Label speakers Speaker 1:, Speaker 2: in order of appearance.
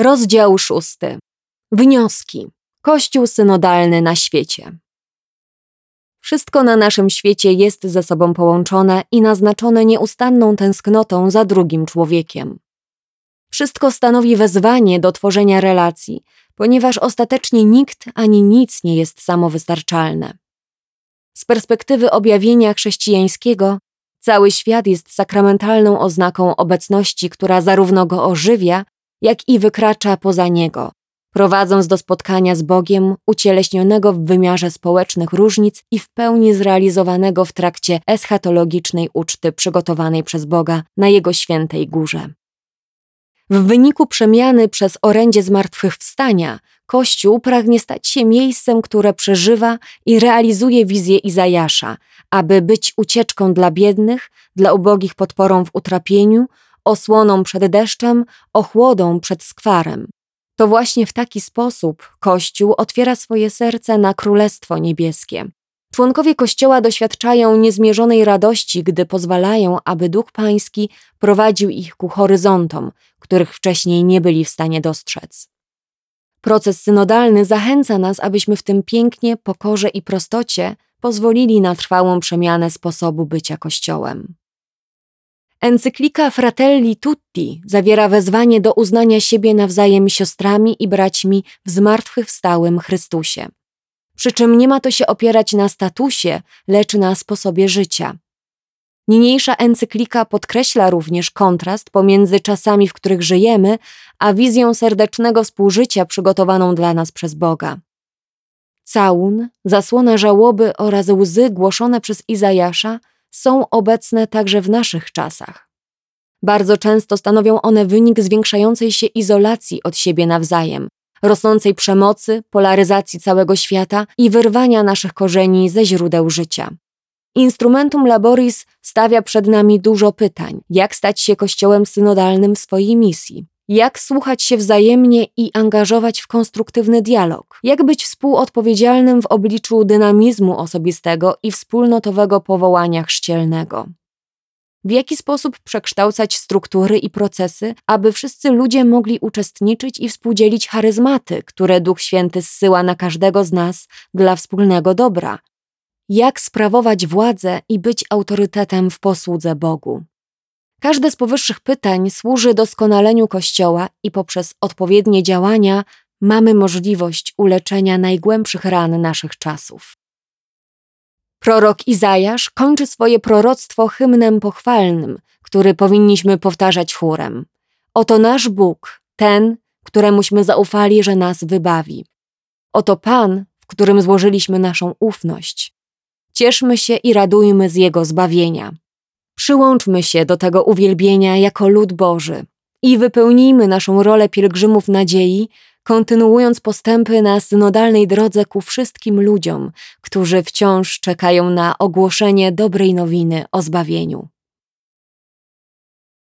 Speaker 1: Rozdział szósty. Wnioski. Kościół synodalny na świecie. Wszystko na naszym świecie jest ze sobą połączone i naznaczone nieustanną tęsknotą za drugim człowiekiem. Wszystko stanowi wezwanie do tworzenia relacji, ponieważ ostatecznie nikt ani nic nie jest samowystarczalne. Z perspektywy objawienia chrześcijańskiego, cały świat jest sakramentalną oznaką obecności, która zarówno go ożywia, jak i wykracza poza niego, prowadząc do spotkania z Bogiem ucieleśnionego w wymiarze społecznych różnic i w pełni zrealizowanego w trakcie eschatologicznej uczty przygotowanej przez Boga na Jego świętej górze. W wyniku przemiany przez orędzie zmartwychwstania, Kościół pragnie stać się miejscem, które przeżywa i realizuje wizję Izajasza, aby być ucieczką dla biednych, dla ubogich podporą w utrapieniu, osłoną przed deszczem, ochłodą przed skwarem. To właśnie w taki sposób Kościół otwiera swoje serce na Królestwo Niebieskie. Członkowie Kościoła doświadczają niezmierzonej radości, gdy pozwalają, aby Duch Pański prowadził ich ku horyzontom, których wcześniej nie byli w stanie dostrzec. Proces synodalny zachęca nas, abyśmy w tym pięknie, pokorze i prostocie pozwolili na trwałą przemianę sposobu bycia Kościołem. Encyklika Fratelli Tutti zawiera wezwanie do uznania siebie nawzajem siostrami i braćmi w zmartwychwstałym Chrystusie. Przy czym nie ma to się opierać na statusie, lecz na sposobie życia. Niniejsza encyklika podkreśla również kontrast pomiędzy czasami, w których żyjemy, a wizją serdecznego współżycia przygotowaną dla nas przez Boga. Całun, zasłona żałoby oraz łzy głoszone przez Izajasza są obecne także w naszych czasach. Bardzo często stanowią one wynik zwiększającej się izolacji od siebie nawzajem, rosnącej przemocy, polaryzacji całego świata i wyrwania naszych korzeni ze źródeł życia. Instrumentum Laboris stawia przed nami dużo pytań: jak stać się kościołem synodalnym swojej misji? Jak słuchać się wzajemnie i angażować w konstruktywny dialog? Jak być współodpowiedzialnym w obliczu dynamizmu osobistego i wspólnotowego powołania chrzcielnego? W jaki sposób przekształcać struktury i procesy, aby wszyscy ludzie mogli uczestniczyć i współdzielić charyzmaty, które Duch Święty zsyła na każdego z nas dla wspólnego dobra? Jak sprawować władzę i być autorytetem w posłudze Bogu? Każde z powyższych pytań służy doskonaleniu Kościoła i poprzez odpowiednie działania mamy możliwość uleczenia najgłębszych ran naszych czasów. Prorok Izajasz kończy swoje proroctwo hymnem pochwalnym, który powinniśmy powtarzać chórem. Oto nasz Bóg, ten, któremuśmy zaufali, że nas wybawi. Oto Pan, w którym złożyliśmy naszą ufność. Cieszmy się i radujmy z Jego zbawienia. Przyłączmy się do tego uwielbienia jako lud Boży i wypełnijmy naszą rolę pielgrzymów nadziei, kontynuując postępy na synodalnej drodze ku wszystkim ludziom, którzy wciąż czekają na ogłoszenie dobrej nowiny o zbawieniu.